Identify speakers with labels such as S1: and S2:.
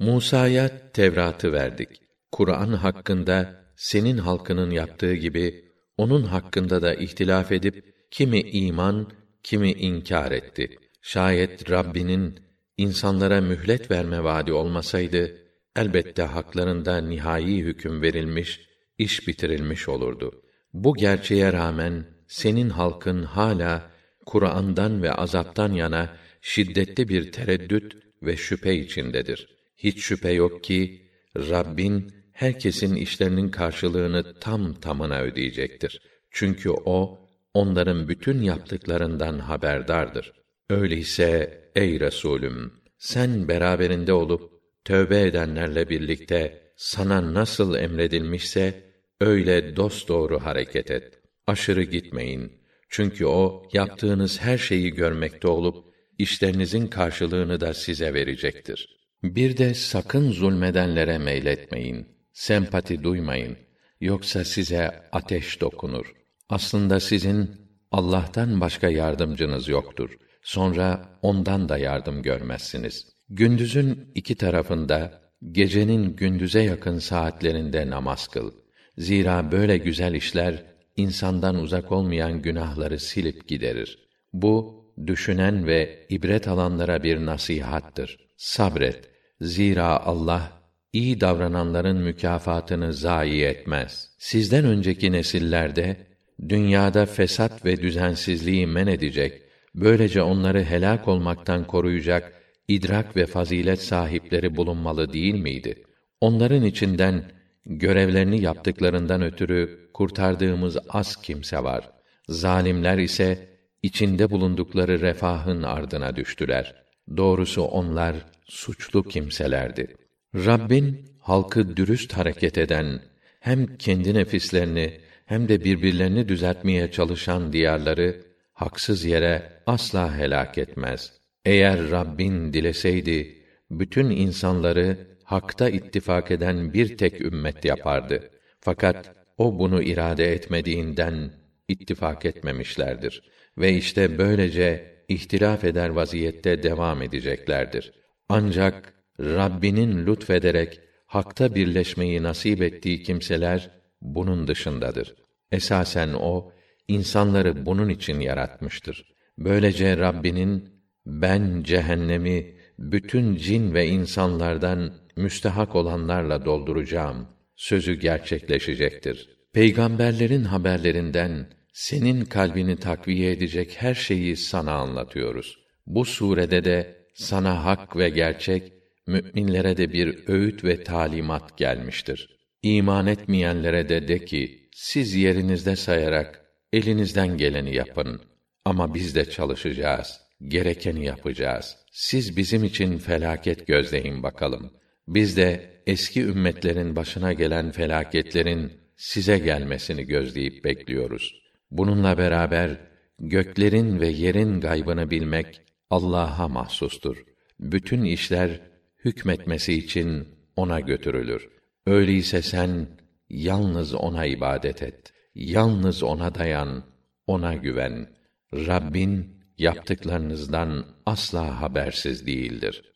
S1: Musa'ya Tevrat'ı verdik. Kur'an hakkında senin halkının yaptığı gibi onun hakkında da ihtilaf edip kimi iman, kimi inkar etti. Şayet Rabbinin insanlara mühlet verme vaadi olmasaydı elbette haklarında nihai hüküm verilmiş, iş bitirilmiş olurdu. Bu gerçeğe rağmen senin halkın hala Kur'an'dan ve azaptan yana şiddetli bir tereddüt ve şüphe içindedir. Hiç şüphe yok ki Rabbin herkesin işlerinin karşılığını tam tamına ödeyecektir. Çünkü o onların bütün yaptıklarından haberdardır. Öyleyse ey Resulüm sen beraberinde olup tövbe edenlerle birlikte sana nasıl emredilmişse öyle dosdoğru hareket et. Aşırı gitmeyin. Çünkü o yaptığınız her şeyi görmekte olup işlerinizin karşılığını da size verecektir. Bir de sakın zulmedenlere meyletmeyin. Sempati duymayın. Yoksa size ateş dokunur. Aslında sizin Allah'tan başka yardımcınız yoktur. Sonra ondan da yardım görmezsiniz. Gündüzün iki tarafında, gecenin gündüze yakın saatlerinde namaz kıl. Zira böyle güzel işler insandan uzak olmayan günahları silip giderir. Bu düşünen ve ibret alanlara bir nasihattır. Sabret. Zira Allah iyi davrananların mükafatını zayi etmez. Sizden önceki nesillerde dünyada fesat ve düzensizliği men edecek, böylece onları helak olmaktan koruyacak idrak ve fazilet sahipleri bulunmalı değil miydi? Onların içinden görevlerini yaptıklarından ötürü kurtardığımız az kimse var. Zalimler ise içinde bulundukları refahın ardına düştüler. Doğrusu onlar suçlu kimselerdi. Rabbin halkı dürüst hareket eden, hem kendi nefislerini hem de birbirlerini düzeltmeye çalışan diyarları haksız yere asla helak etmez. Eğer Rabbin dileseydi bütün insanları hakta ittifak eden bir tek ümmet yapardı. Fakat o bunu irade etmediğinden ittifak etmemişlerdir ve işte böylece ihtilaf eder vaziyette devam edeceklerdir. Ancak Rabbinin lütfederek hakta birleşmeyi nasip ettiği kimseler bunun dışındadır. Esasen o insanları bunun için yaratmıştır. Böylece Rabbinin ben cehennemi bütün cin ve insanlardan müstehak olanlarla dolduracağım sözü gerçekleşecektir. Peygamberlerin haberlerinden senin kalbini takviye edecek her şeyi sana anlatıyoruz. Bu surede de sana hak ve gerçek, müminlere de bir öğüt ve talimat gelmiştir. İman etmeyenlere de de ki, siz yerinizde sayarak elinizden geleni yapın. Ama biz de çalışacağız, gerekeni yapacağız. Siz bizim için felaket gözleyin bakalım. Biz de eski ümmetlerin başına gelen felaketlerin size gelmesini gözleyip bekliyoruz. Bununla beraber göklerin ve yerin gaybını bilmek Allah'a mahsustur. Bütün işler hükmetmesi için ona götürülür. Öyleyse sen yalnız ona ibadet et. Yalnız ona dayan, ona güven. Rabbin yaptıklarınızdan asla habersiz değildir.